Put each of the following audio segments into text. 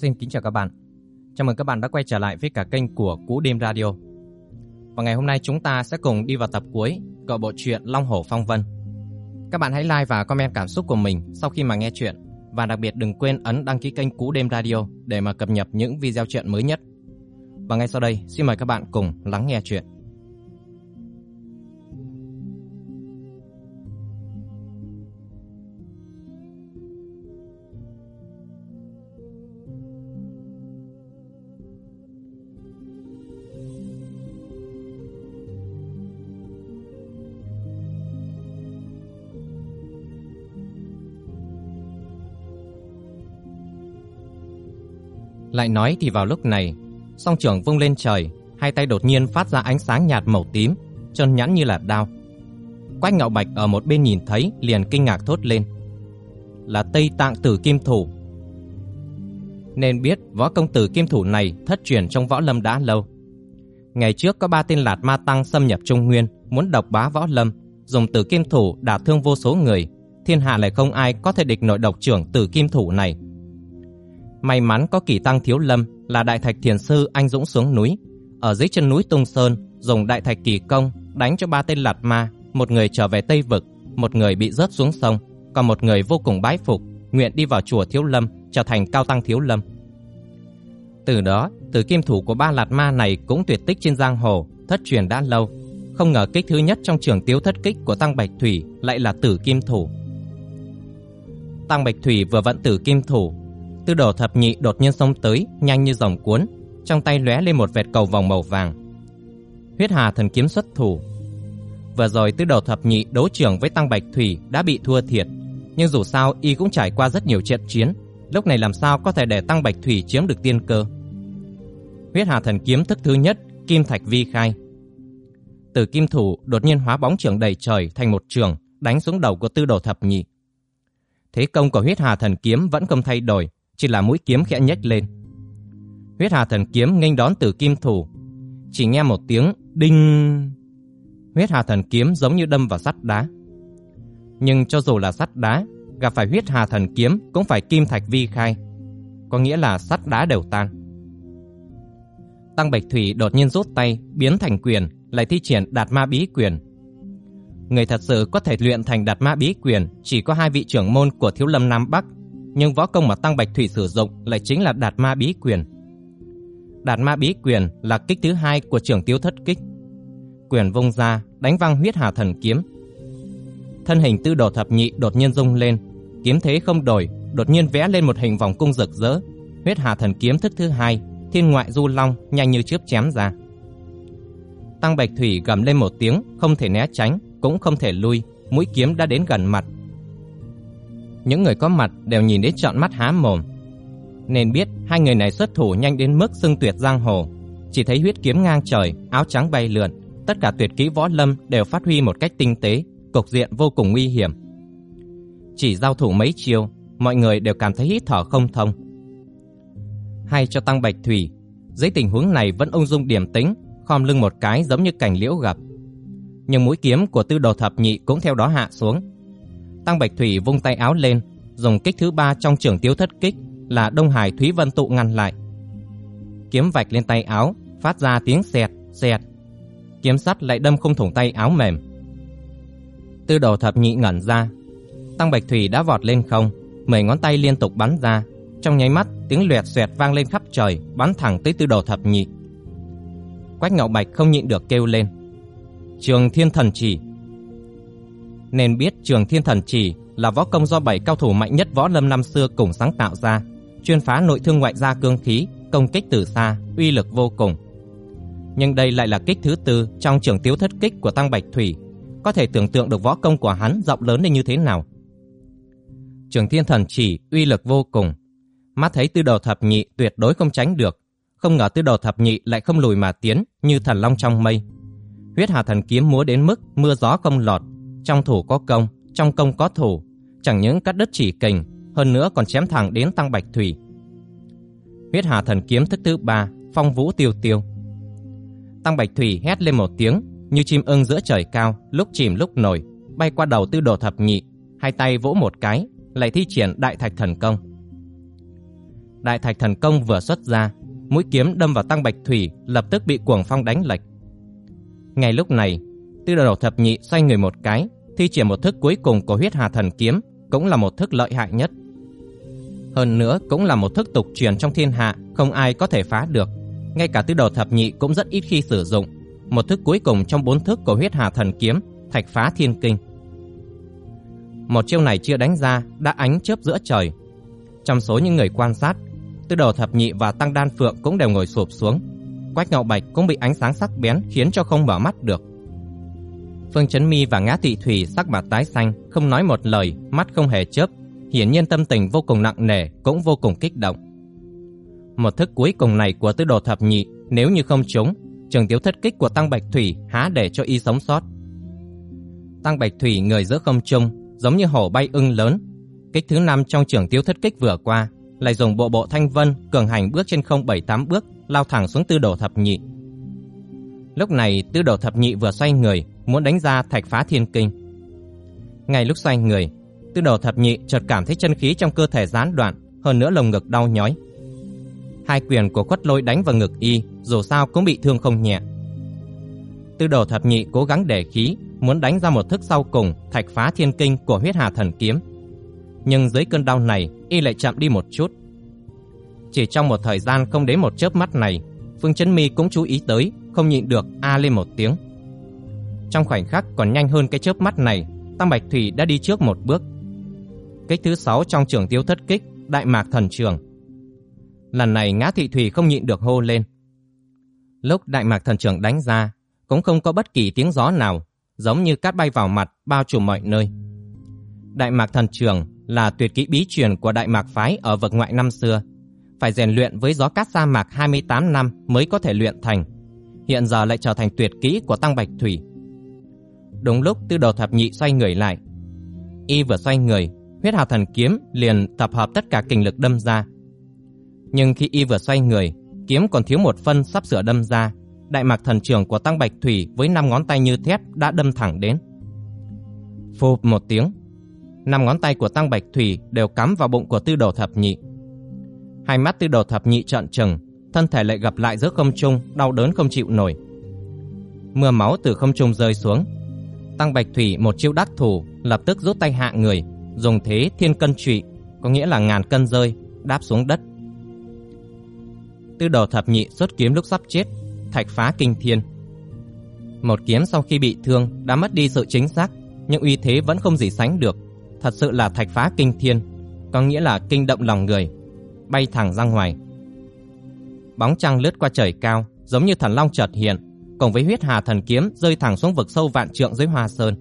Xin kính chào các bạn. Chào mừng các bạn đã quay trở lại với cả kênh của Cú Đêm Radio. Và ngày hôm nay chúng ta sẽ cùng đi vào tập cuối của bộ truyện Long Hổ Phong Vân. Các bạn hãy like và comment cảm xúc của mình sau khi mà nghe chuyện và đặc biệt đừng quên ấn đăng ký kênh Cú Đêm Radio để mà cập nhật những video chuyện mới nhất. Và ngay sau đây, xin mời các bạn cùng lắng nghe chuyện. Lại nói thì vào lúc này, song trưởng vung lên trời, hai tay đột nhiên phát ra ánh sáng nhạt màu tím, chân nhẵn như là đao. Quách Ngạo Bạch ở một bên nhìn thấy liền kinh ngạc thốt lên. Là Tây Tạng Tử Kim Thủ. Nên biết võ công tử Kim Thủ này thất truyền trong võ lâm đã lâu. Ngày trước có ba tên Lạt Ma Tăng xâm nhập Trung Nguyên, muốn độc bá võ lâm, dùng Tử Kim Thủ đả thương vô số người, thiên hạ lại không ai có thể địch nội độc trưởng Tử Kim Thủ này May mắn có kỳ tăng thiếu lâm là đại thạch thiền sư anh dũng xuống núi. Ở dưới chân núi Tung Sơn, dùng đại thạch kỳ công đánh cho ba tên lạt ma, một người trở về Tây Vực, một người bị rớt xuống sông, còn một người vô cùng bái phục, nguyện đi vào chùa Thiếu Lâm, trở thành cao tăng Thiếu Lâm. Từ đó, từ kim thủ của ba lạt ma này cũng tuyệt tích trên giang hồ, thất truyền đã lâu. Không ngờ kích thứ nhất trong trường tiếu thất kích của Tăng Bạch Thủy lại là tử kim thủ. Tăng Bạch Thủy vừa vận tử kim thủ Tư đồ thập nhị đột nhiên xông tới, nhanh như dòng cuốn, trong tay lóe lên một vệt cầu vòng màu vàng. Huyết Hà thần kiếm xuất thủ. Vừa rồi tư đồ thập nhị đấu trưởng với Tăng Bạch Thủy đã bị thua thiệt, nhưng dù sao y cũng trải qua rất nhiều trận chiến, lúc này làm sao có thể để Tăng Bạch Thủy chiếm được tiên cơ. Huyết Hà thần kiếm thức thứ nhất, Kim Thạch Vi khai. Từ kim thủ đột nhiên hóa bóng trưởng đầy trời thành một trường, đánh xuống đầu của tư đồ thập nhị. Thế công của huyết hà thần kiếm vẫn không thay đổi, chỉ là mũi kiếm khẽ nhếch lên. Huyết Hà Thần kiếm nghênh đón Tử Kim thủ, chỉ nghe một tiếng đinh. Huyết Hà Thần kiếm giống như đâm vào sắt đá. Nhưng cho dù là sắt đá, gặp phải Huyết Hà Thần kiếm cũng phải kim thạch vi khai, có nghĩa là sắt đá đều tan. Tăng Bạch Thủy đột nhiên rút tay, biến thành quyền, lại thi triển Đạt Ma Bí Quyền. Người thật sự có thể luyện thành Đạt Ma Bí Quyền chỉ có hai vị trưởng môn của Thiếu Lâm Nam Bắc nhưng võ công mà Tăng Bạch Thủy sử dụng lại chính là Đạt Ma Bí Quyền. Đạt Ma Bí Quyền là kích thứ hai của trưởng tiêu thất kích. Quyền vung ra, đánh văng huyết hà thần kiếm. Thân hình tư đồ thập nhị đột nhiên rung lên, kiếm thế không đổi, đột nhiên vẽ lên một hình vòng cung rực rỡ. Huyết hà thần kiếm thức thứ hai, thiên ngoại du long nhanh như chớp chém ra. Tăng Bạch Thủy gầm lên một tiếng, không thể né tránh, cũng không thể lui, mũi kiếm đã đến gần mặt, những người có mặt đều nhìn đến trọn mắt há mồm. Nên biết hai người này xuất thủ nhanh đến mức xưng tuyệt giang hồ. Chỉ thấy huyết kiếm ngang trời, áo trắng bay lượn, tất cả tuyệt kỹ võ lâm đều phát huy một cách tinh tế, cục diện vô cùng nguy hiểm. Chỉ giao thủ mấy chiêu, mọi người đều cảm thấy hít thở không thông. Hay cho tăng bạch thủy, dưới tình huống này vẫn ung dung điểm tính khom lưng một cái giống như cảnh liễu gặp. Nhưng mũi kiếm của tư đồ thập nhị cũng theo đó hạ xuống, Tăng Bạch Thủy vung tay áo lên, dùng kích thứ ba trong trường tiêu thất kích là Đông Hải Thúy Vân tụ ngăn lại. Kiếm vạch lên tay áo, phát ra tiếng xẹt, xẹt. Kiếm sắt lại đâm không thủng tay áo mềm. Tư đồ thập nhị ngẩn ra. Tăng Bạch Thủy đã vọt lên không, mười ngón tay liên tục bắn ra. Trong nháy mắt, tiếng loẹt xoẹt vang lên khắp trời, bắn thẳng tới tư đồ thập nhị. Quách Ngạo Bạch không nhịn được kêu lên. Trường Thiên Thần Chỉ nên biết Trường Thiên Thần Chỉ là võ công do bảy cao thủ mạnh nhất võ lâm năm xưa cùng sáng tạo ra, chuyên phá nội thương ngoại gia cương khí, công kích từ xa, uy lực vô cùng. Nhưng đây lại là kích thứ tư trong trường tiếu thất kích của Tăng Bạch Thủy, có thể tưởng tượng được võ công của hắn rộng lớn đến như thế nào. Trường Thiên Thần Chỉ uy lực vô cùng, mắt thấy tư đầu thập nhị tuyệt đối không tránh được, không ngờ tư đầu thập nhị lại không lùi mà tiến như thần long trong mây. Huyết Hà Thần kiếm múa đến mức mưa gió không lọt, trong thủ có công, trong công có thủ, chẳng những cắt đứt chỉ kình, hơn nữa còn chém thẳng đến tăng bạch thủy. Huyết Hà thần kiếm thức thứ ba, phong vũ tiêu tiêu. Tăng bạch thủy hét lên một tiếng, như chim ưng giữa trời cao, lúc chìm lúc nổi, bay qua đầu tư đồ thập nhị, hai tay vỗ một cái, lại thi triển đại thạch thần công. đại thạch thần công vừa xuất ra, mũi kiếm đâm vào tăng bạch thủy lập tức bị cuồng phong đánh lệch. Ngay lúc này, tư đồ thập nhị xoay người một cái, thi triển một thức cuối cùng của huyết hà thần kiếm, cũng là một thức lợi hại nhất. Hơn nữa cũng là một thức tục truyền trong thiên hạ, không ai có thể phá được. Ngay cả tư đầu thập nhị cũng rất ít khi sử dụng. Một thức cuối cùng trong bốn thức của huyết hà thần kiếm, thạch phá thiên kinh. Một chiêu này chưa đánh ra, đã ánh chớp giữa trời. Trong số những người quan sát, tư đầu thập nhị và tăng đan phượng cũng đều ngồi sụp xuống. Quách ngạo bạch cũng bị ánh sáng sắc bén khiến cho không mở mắt được. Phương Chấn Mi và Ngã Thị Thủy sắc mặt tái xanh, không nói một lời, mắt không hề chớp, hiển nhiên tâm tình vô cùng nặng nề, cũng vô cùng kích động. Một thức cuối cùng này của Tứ Đồ Thập Nhị, nếu như không trúng, trường tiếu thất kích của Tăng Bạch Thủy há để cho y sống sót. Tăng Bạch Thủy người giữa không trung, giống như hổ bay ưng lớn. Kích thứ năm trong trường tiếu thất kích vừa qua, lại dùng bộ bộ thanh vân cường hành bước trên không bảy tám bước, lao thẳng xuống Tư Đồ Thập Nhị. Lúc này, Tư Đồ Thập Nhị vừa xoay người, muốn đánh ra thạch phá thiên kinh. Ngay lúc xoay người, Tư Đồ Thập Nhị chợt cảm thấy chân khí trong cơ thể gián đoạn, hơn nữa lồng ngực đau nhói. Hai quyền của Quất Lôi đánh vào ngực y, dù sao cũng bị thương không nhẹ. Tư Đồ Thập Nhị cố gắng để khí, muốn đánh ra một thức sau cùng, thạch phá thiên kinh của huyết hà thần kiếm. Nhưng dưới cơn đau này, y lại chậm đi một chút. Chỉ trong một thời gian không đến một chớp mắt này, Phương Chấn Mi cũng chú ý tới, không nhịn được a lên một tiếng. Trong khoảnh khắc còn nhanh hơn cái chớp mắt này, Tam Bạch Thủy đã đi trước một bước. Kích thứ 6 trong trường tiêu thất kích, Đại Mạc Thần Trường. Lần này Ngã Thị Thủy không nhịn được hô lên. Lúc Đại Mạc Thần Trường đánh ra, cũng không có bất kỳ tiếng gió nào, giống như cát bay vào mặt, bao trùm mọi nơi. Đại Mạc Thần Trường là tuyệt kỹ bí truyền của Đại Mạc phái ở vực ngoại năm xưa, phải rèn luyện với gió cát sa mạc 28 năm mới có thể luyện thành. Hiện giờ lại trở thành tuyệt kỹ của Tăng Bạch Thủy. Đúng lúc Tư Đồ Thập Nhị xoay người lại, y vừa xoay người, huyết hào thần kiếm liền tập hợp tất cả kinh lực đâm ra. Nhưng khi y vừa xoay người, kiếm còn thiếu một phân sắp sửa đâm ra, đại mạc thần trường của Tăng Bạch Thủy với năm ngón tay như thép đã đâm thẳng đến. Phụp một tiếng, năm ngón tay của Tăng Bạch Thủy đều cắm vào bụng của Tư Đồ Thập Nhị. Hai mắt Tư Đồ Thập Nhị trợn trừng, thân thể lại gặp lại giữa không trung, đau đớn không chịu nổi. Mưa máu từ không trung rơi xuống. Tăng Bạch Thủy một chiêu đắc thủ, lập tức rút tay hạ người, dùng thế thiên cân trụy, có nghĩa là ngàn cân rơi, đáp xuống đất. Tư Đồ Thập Nhị xuất kiếm lúc sắp chết, thạch phá kinh thiên. Một kiếm sau khi bị thương đã mất đi sự chính xác, nhưng uy thế vẫn không gì sánh được, thật sự là thạch phá kinh thiên, có nghĩa là kinh động lòng người, bay thẳng ra ngoài. Bóng trăng lướt qua trời cao, giống như thần long chợt hiện, cùng với huyết hà thần kiếm rơi thẳng xuống vực sâu vạn trượng dưới Hoa Sơn.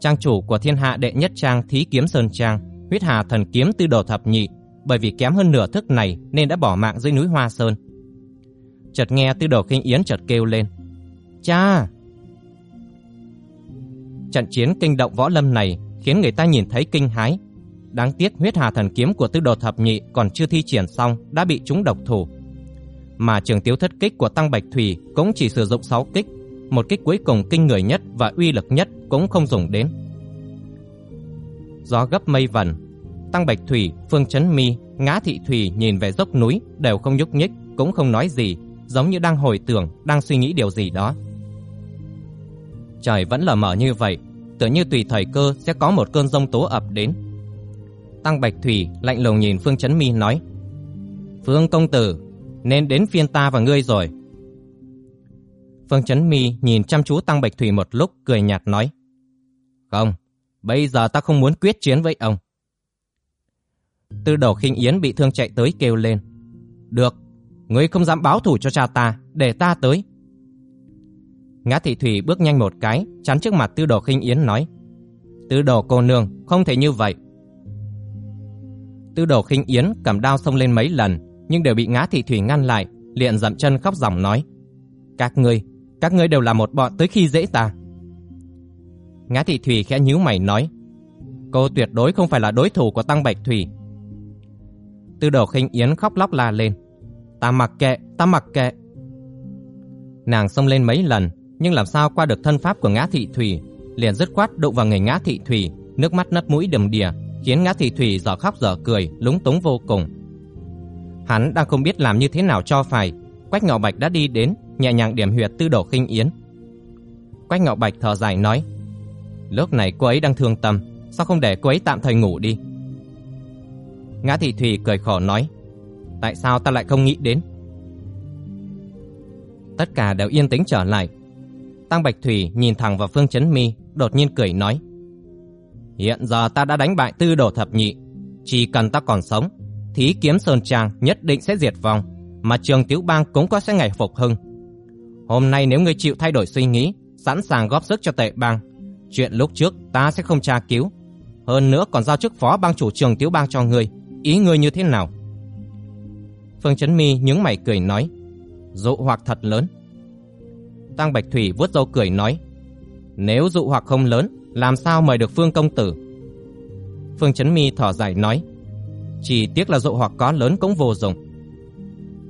Trang chủ của thiên hạ đệ nhất trang Thí Kiếm Sơn Trang, huyết hà thần kiếm tư đồ thập nhị, bởi vì kém hơn nửa thức này nên đã bỏ mạng dưới núi Hoa Sơn. Chợt nghe tư đồ khinh yến chợt kêu lên. Cha! Trận chiến kinh động võ lâm này khiến người ta nhìn thấy kinh hái. Đáng tiếc huyết hà thần kiếm của tư đồ thập nhị còn chưa thi triển xong đã bị chúng độc thủ. Mà trường tiếu thất kích của Tăng Bạch Thủy cũng chỉ sử dụng 6 kích, một kích cuối cùng kinh người nhất và uy lực nhất cũng không dùng đến. Gió gấp mây vần, Tăng Bạch Thủy, Phương Chấn Mi, Ngã Thị Thủy nhìn về dốc núi đều không nhúc nhích, cũng không nói gì, giống như đang hồi tưởng, đang suy nghĩ điều gì đó. Trời vẫn là mở như vậy, tựa như tùy thời cơ sẽ có một cơn rông tố ập đến. Tăng Bạch Thủy lạnh lùng nhìn Phương Chấn Mi nói: "Phương công tử, nên đến phiên ta và ngươi rồi." Phương Chấn Mi nhìn chăm chú Tăng Bạch Thủy một lúc cười nhạt nói: "Không, bây giờ ta không muốn quyết chiến với ông." Tư Đầu Khinh Yến bị thương chạy tới kêu lên: "Được, ngươi không dám báo thủ cho cha ta, để ta tới." Ngã Thị Thủy bước nhanh một cái, chắn trước mặt Tư Đồ Khinh Yến nói: "Tư Đồ cô nương, không thể như vậy." Tư Đồ Khinh Yến cầm đao xông lên mấy lần, nhưng đều bị Ngã Thị Thủy ngăn lại, liền dậm chân khóc ròng nói: "Các ngươi, các ngươi đều là một bọn tới khi dễ ta." Ngã Thị Thủy khẽ nhíu mày nói: "Cô tuyệt đối không phải là đối thủ của Tăng Bạch Thủy." Tư Đồ Khinh Yến khóc lóc la lên: "Ta mặc kệ, ta mặc kệ." Nàng xông lên mấy lần, nhưng làm sao qua được thân pháp của Ngã Thị Thủy, liền dứt khoát đụng vào người Ngã Thị Thủy, nước mắt nấp mũi đầm đìa, khiến Ngã Thị Thủy dở khóc dở cười, lúng túng vô cùng. Hắn đang không biết làm như thế nào cho phải, Quách Ngạo Bạch đã đi đến, nhẹ nhàng điểm huyệt tư đồ khinh yến. Quách Ngạo Bạch thở dài nói, lúc này cô ấy đang thương tâm, sao không để cô ấy tạm thời ngủ đi? Ngã Thị Thủy cười khổ nói, tại sao ta lại không nghĩ đến? Tất cả đều yên tĩnh trở lại. Tăng Bạch Thủy nhìn thẳng vào Phương Chấn Mi, đột nhiên cười nói, hiện giờ ta đã đánh bại tư đồ thập nhị, chỉ cần ta còn sống, thí kiếm Sơn Trang nhất định sẽ diệt vong, mà trường Tiếu Bang cũng có sẽ ngày phục hưng. Hôm nay nếu ngươi chịu thay đổi suy nghĩ, sẵn sàng góp sức cho tệ bang, chuyện lúc trước ta sẽ không tra cứu. Hơn nữa còn giao chức phó bang chủ trường Tiếu Bang cho ngươi, ý ngươi như thế nào? Phương Chấn Mi nhướng mày cười nói, dụ hoặc thật lớn. Tăng Bạch Thủy vuốt râu cười nói, nếu dụ hoặc không lớn, làm sao mời được Phương công tử? Phương Chấn Mi thở dài nói, chỉ tiếc là dụ hoặc có lớn cũng vô dụng.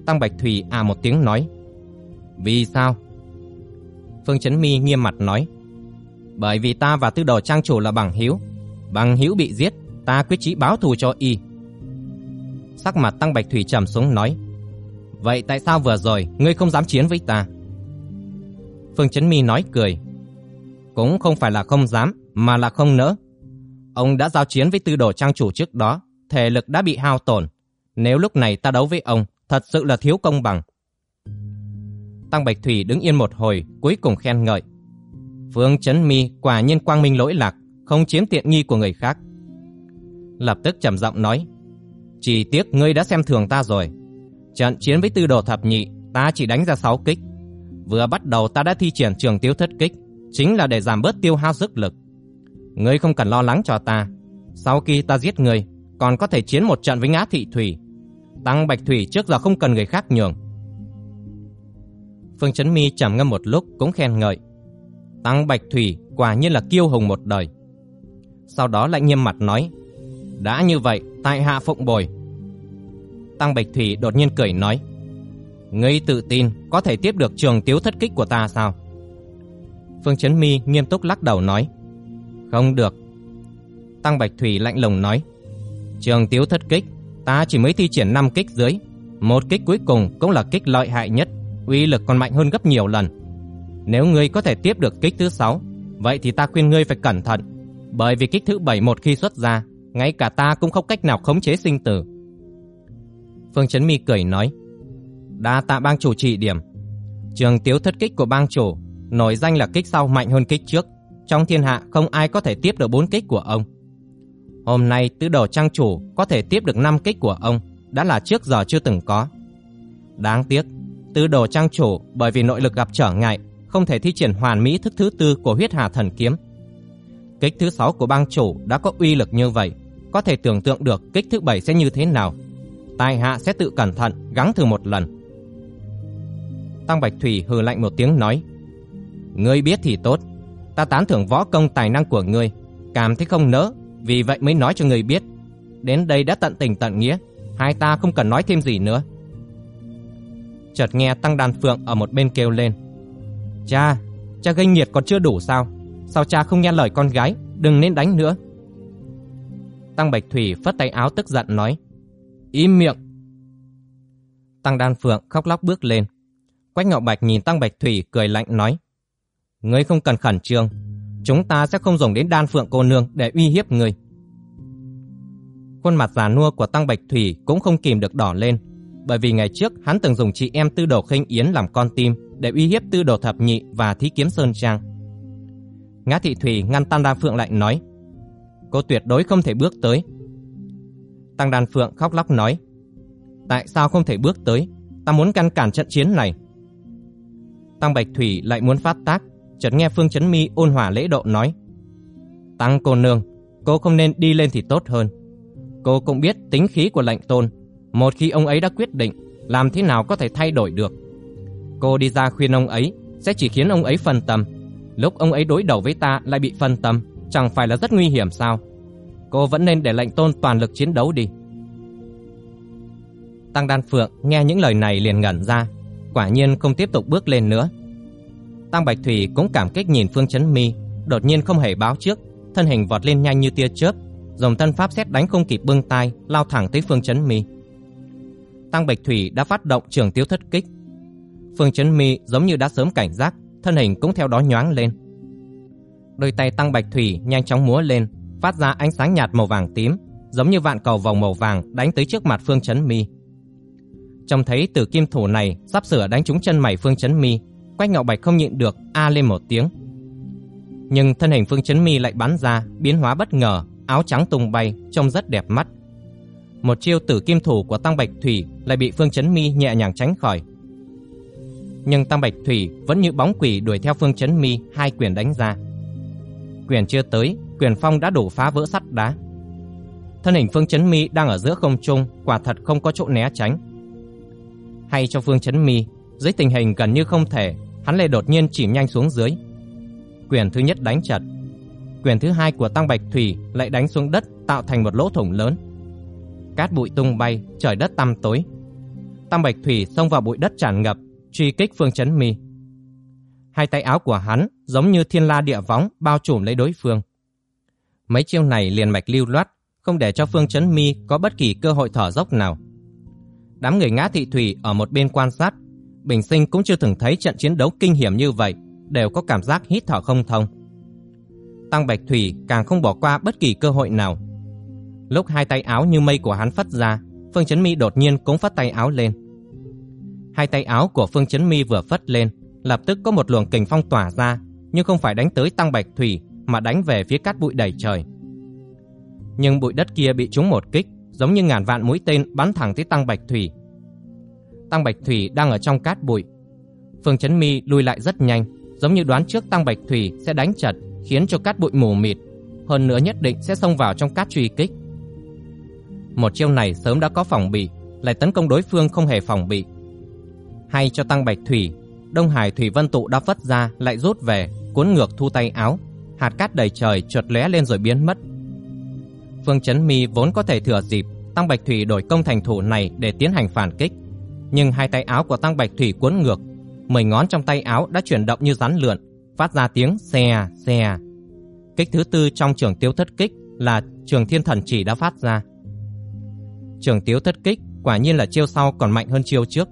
Tăng Bạch Thủy à một tiếng nói, vì sao? Phương Chấn Mi nghiêm mặt nói, bởi vì ta và tư đồ trang chủ là bằng hiếu, bằng hiếu bị giết, ta quyết chí báo thù cho y. Sắc mặt Tăng Bạch Thủy trầm xuống nói, vậy tại sao vừa rồi ngươi không dám chiến với ta? Phương Chấn Mi nói cười, cũng không phải là không dám, mà là không nỡ. Ông đã giao chiến với tư đồ trang chủ trước đó, thể lực đã bị hao tổn. Nếu lúc này ta đấu với ông, thật sự là thiếu công bằng. Tăng Bạch Thủy đứng yên một hồi, cuối cùng khen ngợi. Phương Chấn Mi quả nhiên quang minh lỗi lạc, không chiếm tiện nghi của người khác. Lập tức trầm giọng nói, chỉ tiếc ngươi đã xem thường ta rồi. Trận chiến với tư đồ thập nhị, ta chỉ đánh ra 6 kích. Vừa bắt đầu ta đã thi triển trường tiêu thất kích, chính là để giảm bớt tiêu hao sức lực. Ngươi không cần lo lắng cho ta. Sau khi ta giết ngươi, còn có thể chiến một trận với ngã thị thủy. Tăng Bạch Thủy trước giờ không cần người khác nhường. Phương Chấn Mi trầm ngâm một lúc cũng khen ngợi. Tăng Bạch Thủy quả nhiên là kiêu hùng một đời. Sau đó lại nghiêm mặt nói, đã như vậy, tại hạ phụng bồi. Tăng Bạch Thủy đột nhiên cười nói, ngươi tự tin có thể tiếp được trường tiếu thất kích của ta sao? Phương Chấn Mi nghiêm túc lắc đầu nói, không được. Tăng Bạch Thủy lạnh lùng nói, trường tiếu thất kích, ta chỉ mới thi triển 5 kích dưới, một kích cuối cùng cũng là kích lợi hại nhất, uy lực còn mạnh hơn gấp nhiều lần. Nếu ngươi có thể tiếp được kích thứ 6, vậy thì ta khuyên ngươi phải cẩn thận, bởi vì kích thứ 7 một khi xuất ra, ngay cả ta cũng không cách nào khống chế sinh tử. Phương Chấn Mi cười nói, đa tạ bang chủ chỉ điểm. Trường tiếu thất kích của bang chủ, nổi danh là kích sau mạnh hơn kích trước. Trong thiên hạ không ai có thể tiếp được bốn kích của ông. Hôm nay tứ đồ trang chủ có thể tiếp được 5 kích của ông, đã là trước giờ chưa từng có. Đáng tiếc, tứ đồ trang chủ bởi vì nội lực gặp trở ngại, không thể thi triển hoàn mỹ thức thứ tư của huyết hà thần kiếm. Kích thứ 6 của bang chủ đã có uy lực như vậy, có thể tưởng tượng được kích thứ 7 sẽ như thế nào. Tài hạ sẽ tự cẩn thận, gắng thử một lần. Tăng Bạch Thủy hừ lạnh một tiếng nói, Ngươi biết thì tốt, ta tán thưởng võ công tài năng của ngươi, cảm thấy không nỡ vì vậy mới nói cho người biết. Đến đây đã tận tình tận nghĩa, hai ta không cần nói thêm gì nữa. Chợt nghe Tăng Đan Phượng ở một bên kêu lên. Cha, cha gây nhiệt còn chưa đủ sao? Sao cha không nghe lời con gái, đừng nên đánh nữa. Tăng Bạch Thủy phất tay áo tức giận nói. Im miệng. Tăng Đan Phượng khóc lóc bước lên. Quách Ngọc Bạch nhìn Tăng Bạch Thủy cười lạnh nói. Ngươi không cần khẩn trương, chúng ta sẽ không dùng đến đan phượng cô nương để uy hiếp người. Khuôn mặt già nua của Tăng Bạch Thủy cũng không kìm được đỏ lên, bởi vì ngày trước hắn từng dùng chị em Tư Đồ Khinh Yến làm con tim để uy hiếp Tư Đồ Thập Nhị và Thí Kiếm Sơn Trang. Ngã Thị Thủy ngăn Tăng Đan Phượng lại nói, cô tuyệt đối không thể bước tới. Tăng Đan Phượng khóc lóc nói, tại sao không thể bước tới? Ta muốn ngăn cản trận chiến này. Tăng Bạch Thủy lại muốn phát tác, chợt nghe Phương Chấn Mi ôn hòa lễ độ nói: "Tăng cô nương, cô không nên đi lên thì tốt hơn. Cô cũng biết tính khí của lệnh tôn, một khi ông ấy đã quyết định, làm thế nào có thể thay đổi được. Cô đi ra khuyên ông ấy sẽ chỉ khiến ông ấy phân tâm. Lúc ông ấy đối đầu với ta lại bị phân tâm, chẳng phải là rất nguy hiểm sao? Cô vẫn nên để lệnh tôn toàn lực chiến đấu đi." Tăng Đan Phượng nghe những lời này liền ngẩn ra, quả nhiên không tiếp tục bước lên nữa. Tăng Bạch Thủy cũng cảm kích nhìn Phương Chấn Mi, đột nhiên không hề báo trước, thân hình vọt lên nhanh như tia chớp, dòng thân pháp xét đánh không kịp bưng tay, lao thẳng tới Phương Chấn Mi. Tăng Bạch Thủy đã phát động trường tiêu thất kích. Phương Chấn Mi giống như đã sớm cảnh giác, thân hình cũng theo đó nhoáng lên. Đôi tay Tăng Bạch Thủy nhanh chóng múa lên, phát ra ánh sáng nhạt màu vàng tím, giống như vạn cầu vòng màu vàng đánh tới trước mặt Phương Chấn Mi. Trông thấy tử kim thủ này sắp sửa đánh trúng chân mày Phương Chấn Mi, Quách Ngọc Bạch không nhịn được a lên một tiếng. Nhưng thân hình Phương Chấn Mi lại bắn ra, biến hóa bất ngờ, áo trắng tung bay, trông rất đẹp mắt. Một chiêu tử kim thủ của Tăng Bạch Thủy lại bị Phương Chấn Mi nhẹ nhàng tránh khỏi. Nhưng Tăng Bạch Thủy vẫn như bóng quỷ đuổi theo Phương Chấn Mi hai quyền đánh ra. Quyền chưa tới, quyền phong đã đủ phá vỡ sắt đá. Thân hình Phương Chấn Mi đang ở giữa không trung, quả thật không có chỗ né tránh. Hay cho Phương Chấn Mi, dưới tình hình gần như không thể, hắn lại đột nhiên chìm nhanh xuống dưới. Quyền thứ nhất đánh chật, quyền thứ hai của Tăng Bạch Thủy lại đánh xuống đất tạo thành một lỗ thủng lớn. Cát bụi tung bay, trời đất tăm tối. Tăng Bạch Thủy xông vào bụi đất tràn ngập, truy kích Phương Chấn Mi. Hai tay áo của hắn giống như thiên la địa võng bao trùm lấy đối phương. Mấy chiêu này liền mạch lưu loát, không để cho Phương Chấn Mi có bất kỳ cơ hội thở dốc nào. Đám người ngã thị thủy ở một bên quan sát, bình sinh cũng chưa từng thấy trận chiến đấu kinh hiểm như vậy, đều có cảm giác hít thở không thông. Tăng Bạch Thủy càng không bỏ qua bất kỳ cơ hội nào. Lúc hai tay áo như mây của hắn phất ra, Phương Chấn Mi đột nhiên cũng phất tay áo lên. Hai tay áo của Phương Chấn Mi vừa phất lên, lập tức có một luồng kình phong tỏa ra, nhưng không phải đánh tới Tăng Bạch Thủy mà đánh về phía cát bụi đầy trời. Nhưng bụi đất kia bị trúng một kích, giống như ngàn vạn mũi tên bắn thẳng tới Tăng Bạch Thủy. Tăng Bạch Thủy đang ở trong cát bụi. Phương Chấn Mi lùi lại rất nhanh, giống như đoán trước Tăng Bạch Thủy sẽ đánh chật, khiến cho cát bụi mù mịt, hơn nữa nhất định sẽ xông vào trong cát truy kích. Một chiêu này sớm đã có phòng bị, lại tấn công đối phương không hề phòng bị. Hay cho Tăng Bạch Thủy, Đông Hải Thủy Vân tụ đã vất ra lại rút về, cuốn ngược thu tay áo, hạt cát đầy trời chợt lóe lên rồi biến mất. Phương Chấn Mi vốn có thể thừa dịp Tăng Bạch Thủy đổi công thành thủ này để tiến hành phản kích, nhưng hai tay áo của Tăng Bạch Thủy cuốn ngược, mười ngón trong tay áo đã chuyển động như rắn lượn, phát ra tiếng xe xe. Kích thứ tư trong trường tiêu thất kích là trường thiên thần chỉ đã phát ra. Trường tiêu thất kích quả nhiên là chiêu sau còn mạnh hơn chiêu trước.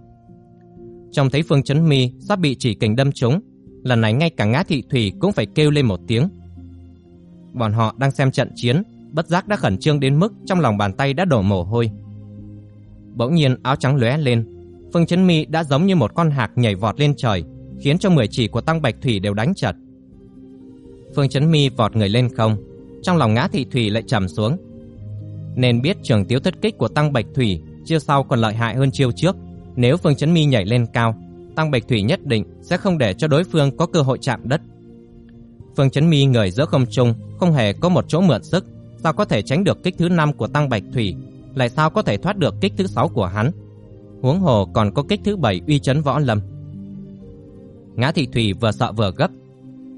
Trong thấy Phương Chấn Mi sắp bị chỉ kình đâm trúng, lần này ngay cả ngã thị thủy cũng phải kêu lên một tiếng. Bọn họ đang xem trận chiến, bất giác đã khẩn trương đến mức trong lòng bàn tay đã đổ mồ hôi. Bỗng nhiên áo trắng lóe lên, Phương Chấn Mi đã giống như một con hạc nhảy vọt lên trời, khiến cho mười chỉ của Tăng Bạch Thủy đều đánh chật. Phương Chấn Mi vọt người lên không, trong lòng ngã thị thủy lại trầm xuống. Nên biết trường tiếu thất kích của Tăng Bạch Thủy chiêu sau còn lợi hại hơn chiêu trước, nếu Phương Chấn Mi nhảy lên cao, Tăng Bạch Thủy nhất định sẽ không để cho đối phương có cơ hội chạm đất. Phương Chấn Mi người giữa không trung, không hề có một chỗ mượn sức, sao có thể tránh được kích thứ 5 của Tăng Bạch Thủy, lại sao có thể thoát được kích thứ 6 của hắn? Huống hồ còn có kích thứ bảy uy chấn võ lâm. Ngã Thị Thủy vừa sợ vừa gấp,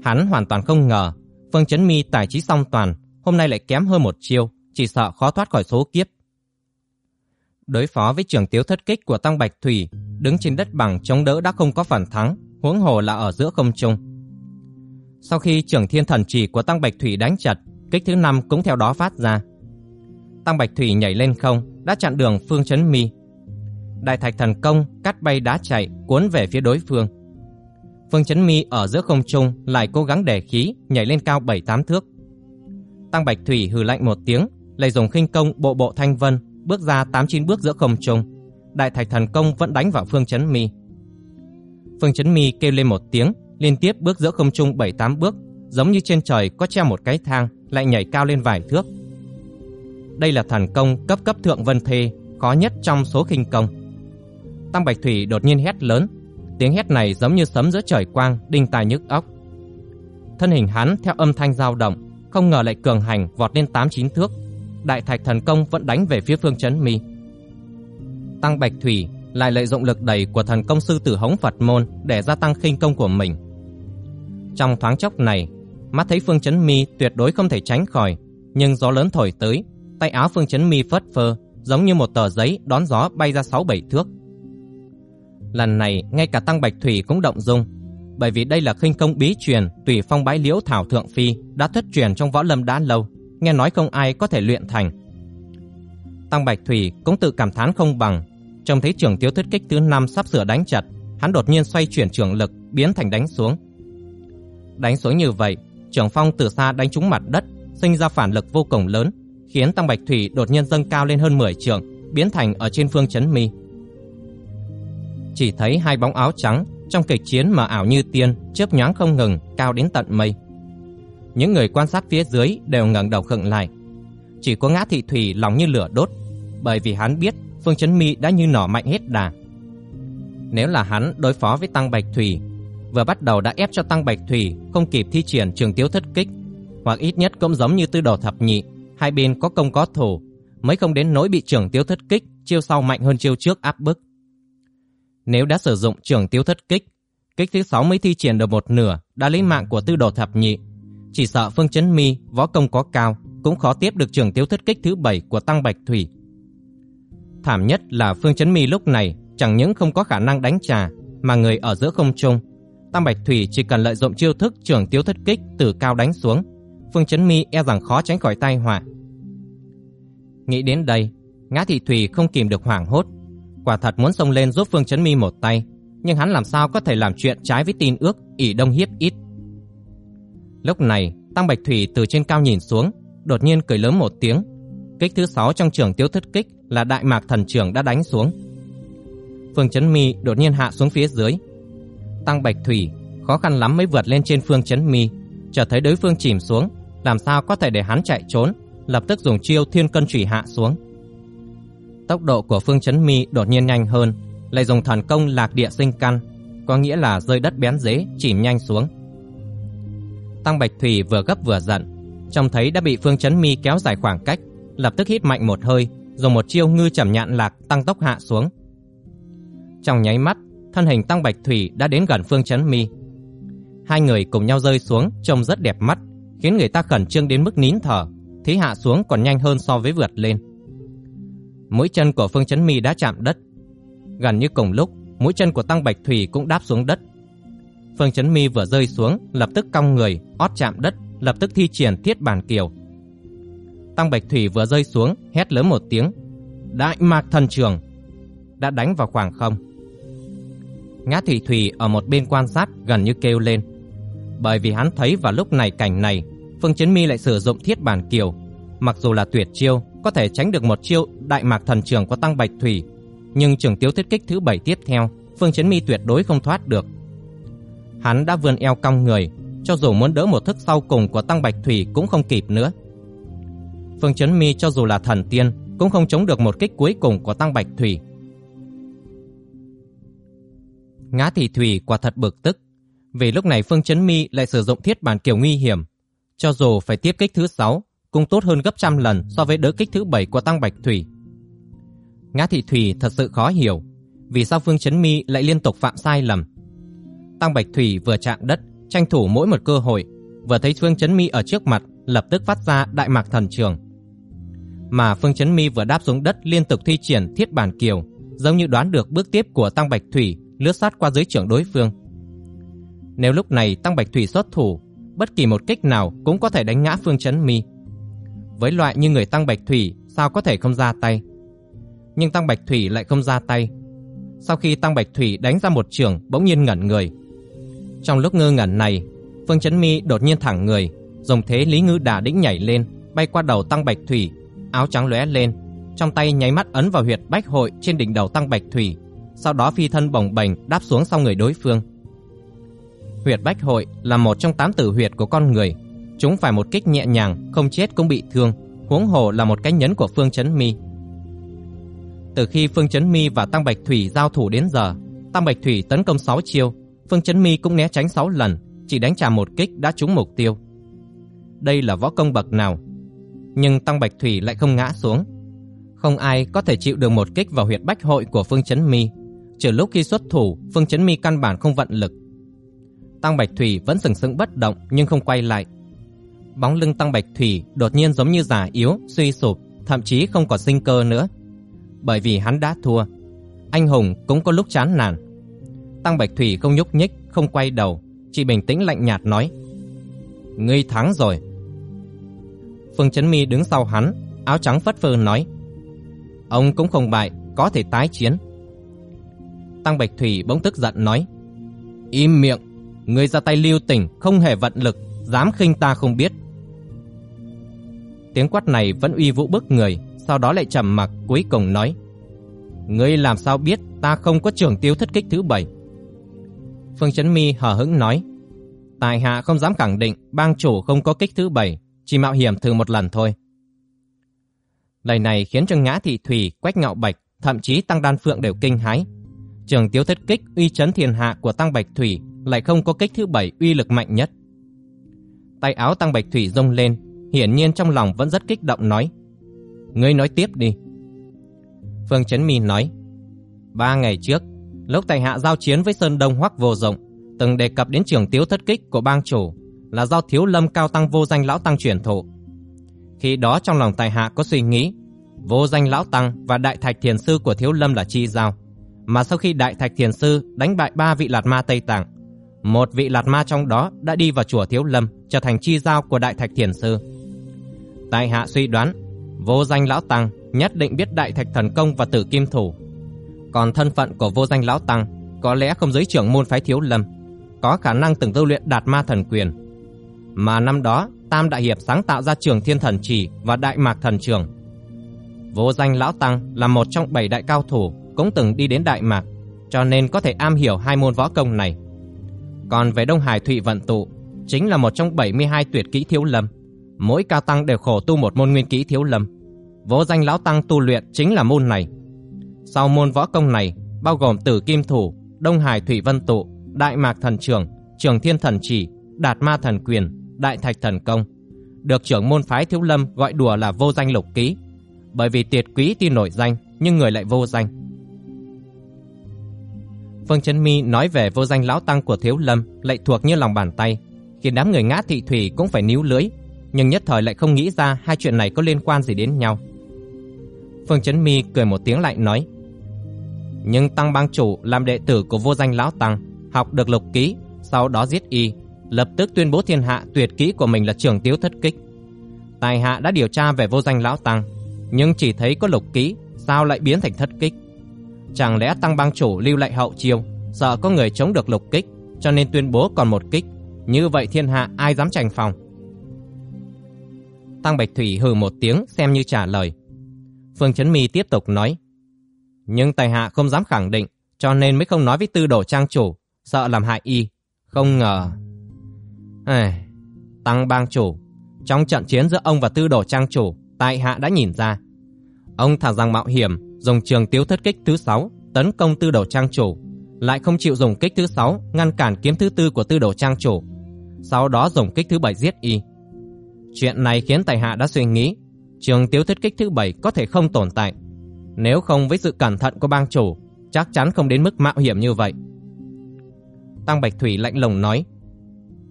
hắn hoàn toàn không ngờ Phương Chấn Mi tài trí song toàn, hôm nay lại kém hơn một chiêu, chỉ sợ khó thoát khỏi số kiếp. Đối phó với trường tiếu thất kích của Tăng Bạch Thủy, đứng trên đất bằng chống đỡ đã không có phần thắng, huống hồ là ở giữa không trung. Sau khi trưởng thiên thần chỉ của Tăng Bạch Thủy đánh chặt, kích thứ năm cũng theo đó phát ra. Tăng Bạch Thủy nhảy lên không, đã chặn đường Phương Chấn Mi. Đại thạch thần công cắt bay đá chạy, cuốn về phía đối phương. Phương Chấn Mi ở giữa không trung lại cố gắng đè khí, nhảy lên cao 7-8 thước. Tăng Bạch Thủy hừ lạnh một tiếng, lại dùng khinh công bộ bộ thanh vân, bước ra 8-9 bước giữa không trung. Đại thạch thần công vẫn đánh vào Phương Chấn Mi. Phương Chấn Mi kêu lên một tiếng, liên tiếp bước giữa không trung 7-8 bước, giống như trên trời có treo một cái thang, lại nhảy cao lên vài thước. Đây là thần công cấp cấp thượng vân thê, khó nhất trong số khinh công. Tăng Bạch Thủy đột nhiên hét lớn, tiếng hét này giống như sấm giữa trời quang, đinh tai nhức óc. Thân hình hắn theo âm thanh dao động, không ngờ lại cường hành vọt lên 8-9 thước. Đại thạch thần công vẫn đánh về phía Phương Chấn Mi. Tăng Bạch Thủy lại lợi dụng lực đẩy của thần công sư Tử Hống Phật môn để gia tăng khinh công của mình. Trong thoáng chốc này, mắt thấy Phương Chấn Mi tuyệt đối không thể tránh khỏi, nhưng gió lớn thổi tới, tay áo Phương Chấn Mi phất phơ, giống như một tờ giấy đón gió bay ra 6-7 thước. Lần này, ngay cả Tăng Bạch Thủy cũng động dung, bởi vì đây là khinh công bí truyền tùy phong bái liễu thảo thượng phi đã thất truyền trong võ lâm đã lâu, nghe nói không ai có thể luyện thành. Tăng Bạch Thủy cũng tự cảm thán không bằng, trông thấy trường tiêu thất kích thứ năm sắp sửa đánh chặt, hắn đột nhiên xoay chuyển trường lực, biến thành đánh xuống. Đánh xuống như vậy, trường phong từ xa đánh trúng mặt đất, sinh ra phản lực vô cùng lớn, khiến tăng bạch thủy đột nhiên dâng cao lên hơn 10 trường, biến thành ở trên phương chấn mi. Chỉ thấy hai bóng áo trắng trong kịch chiến mà ảo như tiên, chớp nhoáng không ngừng, cao đến tận mây. Những người quan sát phía dưới đều ngẩng đầu khựng lại. Chỉ có Ngã Thị Thủy lòng như lửa đốt, bởi vì hắn biết Phương Chấn Mi đã như nỏ mạnh hết đà. Nếu là hắn đối phó với Tăng Bạch Thủy, vừa bắt đầu đã ép cho Tăng Bạch Thủy không kịp thi triển trường tiếu thất kích, hoặc ít nhất cũng giống như tư đồ thập nhị, hai bên có công có thủ, mới không đến nỗi bị trường tiếu thất kích chiêu sau mạnh hơn chiêu trước áp bức. Nếu đã sử dụng trường tiêu thất kích, kích thứ sáu mới thi triển được một nửa đã lấy mạng của tư đồ thập nhị, chỉ sợ Phương Chấn Mi võ công có cao cũng khó tiếp được trường tiêu thất kích thứ bảy của Tăng Bạch Thủy. Thảm nhất là Phương Chấn Mi lúc này chẳng những không có khả năng đánh trà mà người ở giữa không trung. Tăng Bạch Thủy chỉ cần lợi dụng chiêu thức trường tiêu thất kích từ cao đánh xuống, Phương Chấn Mi e rằng khó tránh khỏi tai họa. Nghĩ đến đây, Ngã Thị Thủy không kìm được hoảng hốt, quả thật muốn xông lên giúp Phương Chấn Mi một tay, nhưng hắn làm sao có thể làm chuyện trái với tin ước ỷ đông hiếp ít. Lúc này, Tăng Bạch Thủy từ trên cao nhìn xuống, đột nhiên cười lớn một tiếng. Kích thứ sáu trong trường Tiêu thất kích là Đại Mạc Thần trưởng đã đánh xuống. Phương Chấn Mi đột nhiên hạ xuống phía dưới. Tăng Bạch Thủy khó khăn lắm mới vượt lên trên Phương Chấn Mi, chờ thấy đối phương chìm xuống, làm sao có thể để hắn chạy trốn, lập tức dùng chiêu Thiên Cân Chủy hạ xuống. Tốc độ của Phương Chấn Mi đột nhiên nhanh hơn, lại dùng thần công Lạc Địa Sinh Căn, có nghĩa là rơi đất bén dế, chìm nhanh xuống. Tăng Bạch Thủy vừa gấp vừa giận, trông thấy đã bị Phương Chấn Mi kéo dài khoảng cách, lập tức hít mạnh một hơi, dùng một chiêu ngư chẩm nhạn lạc tăng tốc hạ xuống. Trong nháy mắt, thân hình Tăng Bạch Thủy đã đến gần Phương Chấn Mi. Hai người cùng nhau rơi xuống, trông rất đẹp mắt, khiến người ta khẩn trương đến mức nín thở, thế hạ xuống còn nhanh hơn so với vượt lên. Mũi chân của Phương Chấn Mi đã chạm đất. Gần như cùng lúc, mũi chân của Tăng Bạch Thủy cũng đáp xuống đất. Phương Chấn Mi vừa rơi xuống, lập tức cong người, ót chạm đất, lập tức thi triển Thiết Bản Kiều. Tăng Bạch Thủy vừa rơi xuống, hét lớn một tiếng, "Đại Mạc Thần Trường!" đã đánh vào khoảng không. Ngã Thủy Thủy ở một bên quan sát gần như kêu lên, bởi vì hắn thấy vào lúc này cảnh này, Phương Chấn Mi lại sử dụng Thiết Bản Kiều, mặc dù là tuyệt chiêu, có thể tránh được một chiêu Đại Mạc Thần Trường của Tăng Bạch Thủy, nhưng trường tiêu thiết kích thứ bảy tiếp theo, Phương Chấn Mi tuyệt đối không thoát được. Hắn đã vươn eo cong người, cho dù muốn đỡ một thức sau cùng của Tăng Bạch Thủy cũng không kịp nữa. Phương Chấn Mi cho dù là thần tiên cũng không chống được một kích cuối cùng của Tăng Bạch Thủy. Ngã Thị Thủy quả thật bực tức, vì lúc này Phương Chấn Mi lại sử dụng thiết bản kiểu nguy hiểm, cho dù phải tiếp kích thứ 6 cũng tốt hơn gấp trăm lần so với đỡ kích thứ 7 của Tăng Bạch Thủy. Ngã Thị Thủy thật sự khó hiểu, vì sao Phương Chấn Mi lại liên tục phạm sai lầm. Tăng Bạch Thủy vừa chạm đất, tranh thủ mỗi một cơ hội, vừa thấy Phương Chấn Mi ở trước mặt, lập tức phát ra Đại Mạc Thần Trường. Mà Phương Chấn Mi vừa đáp xuống đất liên tục thi triển Thiết Bản Kiều, giống như đoán được bước tiếp của Tăng Bạch Thủy lướt sát qua dưới trưởng đối phương. Nếu lúc này Tăng Bạch Thủy xuất thủ, bất kỳ một kích nào cũng có thể đánh ngã Phương Chấn Mi. Với loại như người Tăng Bạch Thủy, sao có thể không ra tay? Nhưng Tăng Bạch Thủy lại không ra tay. Sau khi Tăng Bạch Thủy đánh ra một trường, bỗng nhiên ngẩn người. Trong lúc ngơ ngẩn này, Phương Chấn Mi đột nhiên thẳng người, dùng thế Lý Ngư Đả đĩnh nhảy lên, bay qua đầu Tăng Bạch Thủy, áo trắng lóe lên, trong tay nháy mắt ấn vào huyệt bách hội trên đỉnh đầu Tăng Bạch Thủy, sau đó phi thân bồng bềnh đáp xuống sau người đối phương. Huyệt bách hội là một trong tám tử huyệt của con người, chúng phải một kích nhẹ nhàng, không chết cũng bị thương, huống hồ là một cái nhấn của Phương Chấn Mi. Từ khi Phương Chấn Mi và Tăng Bạch Thủy giao thủ đến giờ, Tăng Bạch Thủy tấn công 6 chiêu, Phương Chấn Mi cũng né tránh 6 lần, chỉ đánh trả một kích đã trúng mục tiêu. Đây là võ công bậc nào? Nhưng Tăng Bạch Thủy lại không ngã xuống. Không ai có thể chịu được một kích vào huyệt bách hội của Phương Chấn Mi. Trừ lúc khi xuất thủ, Phương Chấn Mi căn bản không vận lực. Tăng Bạch Thủy vẫn sừng sững bất động nhưng không quay lại. Bóng lưng Tăng Bạch Thủy đột nhiên giống như già yếu, suy sụp, thậm chí không còn sinh cơ nữa. Bởi vì hắn đã thua. Anh hùng cũng có lúc chán nản. Tăng Bạch Thủy không nhúc nhích, không quay đầu, chỉ bình tĩnh lạnh nhạt nói: "Ngươi thắng rồi." Phương Chấn Mi đứng sau hắn, áo trắng phất phơ nói: "Ông cũng không bại, có thể tái chiến, Tăng Bạch Thủy bỗng tức giận nói: "Im miệng, ngươi ra tay lưu tình, không hề vận lực, dám khinh ta không biết." Tiếng quát này vẫn uy vũ bức người, sau đó lại trầm mặc, cuối cùng nói: "Ngươi làm sao biết ta không có trường tiêu thất kích thứ bảy?" Phương Chấn Mi hờ hững nói: "Tại hạ không dám khẳng định bang chủ không có kích thứ bảy, chỉ mạo hiểm thử một lần thôi." Lời này khiến cho Ngã Thị Thủy, Quách Ngạo Bạch, thậm chí Tăng Đan Phượng đều kinh hãi. Trường tiêu Thất Kích uy chấn thiên hạ của Tăng Bạch Thủy lại không có kích thứ bảy uy lực mạnh nhất. Tay áo Tăng Bạch Thủy rung lên, hiển nhiên trong lòng vẫn rất kích động nói: "Ngươi nói tiếp đi." Phương Chấn Mi nói: "Ba ngày trước, lúc tại hạ giao chiến với Sơn Đông Hoắc Vô Dụng, từng đề cập đến trường Tiếu Thất Kích của bang chủ là do Thiếu Lâm cao tăng vô danh lão tăng truyền thụ. Khi đó trong lòng tài hạ có suy nghĩ, vô danh lão tăng và đại thạch thiền sư của thiếu lâm là chi giao. Mà sau khi đại thạch thiền sư đánh bại ba vị lạt ma Tây Tạng, một vị lạt ma trong đó đã đi vào chùa thiếu lâm trở thành chi giao của đại thạch thiền sư. Tài hạ suy đoán, vô danh lão tăng nhất định biết đại thạch thần công và tử kim thủ. Còn thân phận của vô danh lão tăng có lẽ không giới trưởng môn phái thiếu lâm, có khả năng từng tu luyện đạt ma thần quyền. Mà năm đó Tam Đại Hiệp sáng tạo ra Trường Thiên Thần Chỉ và Đại Mạc Thần Trường. Vô danh Lão Tăng là một trong bảy đại cao thủ cũng từng đi đến Đại Mạc, cho nên có thể am hiểu hai môn võ công này. Còn về Đông Hải Thụy Vận Tụ, chính là một trong 72 tuyệt kỹ thiếu lâm. Mỗi cao tăng đều khổ tu một môn nguyên kỹ thiếu lâm. Vô danh Lão Tăng tu luyện chính là môn này. Sau môn võ công này, bao gồm Tử Kim Thủ, Đông Hải Thủy Vân Tụ, Đại Mạc Thần Trường, Trường Thiên Thần Chỉ, Đạt Ma Thần Quyền, Đại Thạch Thần Công, được trưởng môn phái Thiếu Lâm gọi đùa là vô danh lục ký, bởi vì tuyệt quý tuy nổi danh nhưng người lại vô danh. Phương Chấn Mi nói về vô danh lão tăng của Thiếu Lâm lại thuộc như lòng bàn tay, khiến đám người ngã thị thủy cũng phải níu lưới, nhưng nhất thời lại không nghĩ ra hai chuyện này có liên quan gì đến nhau. Phương Chấn Mi cười một tiếng lại nói: "Nhưng tăng bang chủ làm đệ tử của vô danh lão tăng, học được lục ký, sau đó giết y, lập tức tuyên bố thiên hạ tuyệt kỹ của mình là trường tiếu thất kích. Tài hạ đã điều tra về vô danh lão tăng, nhưng chỉ thấy có lục ký sao lại biến thành thất kích? Chẳng lẽ tăng bang chủ lưu lại hậu chiêu, sợ có người chống được lục kích, cho nên tuyên bố còn một kích, như vậy thiên hạ ai dám tranh phòng? Tăng Bạch Thủy hừ một tiếng xem như trả lời. Phương Chấn Mi tiếp tục nói: "Nhưng tài hạ không dám khẳng định, cho nên mới không nói với Tư Đồ trang chủ, sợ làm hại y. Không ngờ À, Tăng bang chủ, trong trận chiến giữa ông và tư đồ trang chủ, tại hạ đã nhìn ra. Ông thả rằng mạo hiểm, dùng trường tiếu thất kích thứ 6 tấn công tư đồ trang chủ, lại không chịu dùng kích thứ 6 ngăn cản kiếm thứ tư của tư đồ trang chủ, sau đó dùng kích thứ 7 giết y. Chuyện này khiến tài hạ đã suy nghĩ, trường tiếu thất kích thứ 7 có thể không tồn tại. Nếu không với sự cẩn thận của bang chủ, chắc chắn không đến mức mạo hiểm như vậy. Tăng Bạch Thủy lạnh lùng nói,